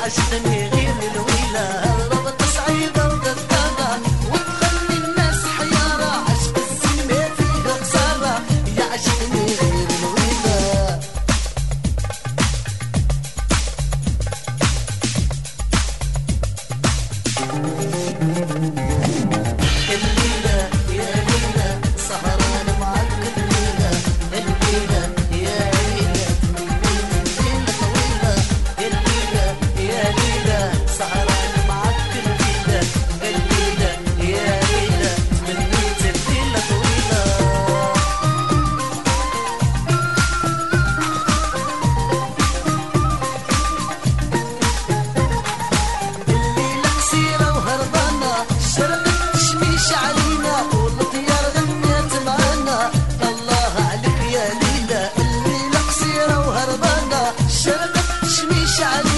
I shouldn't شربت شميش عليه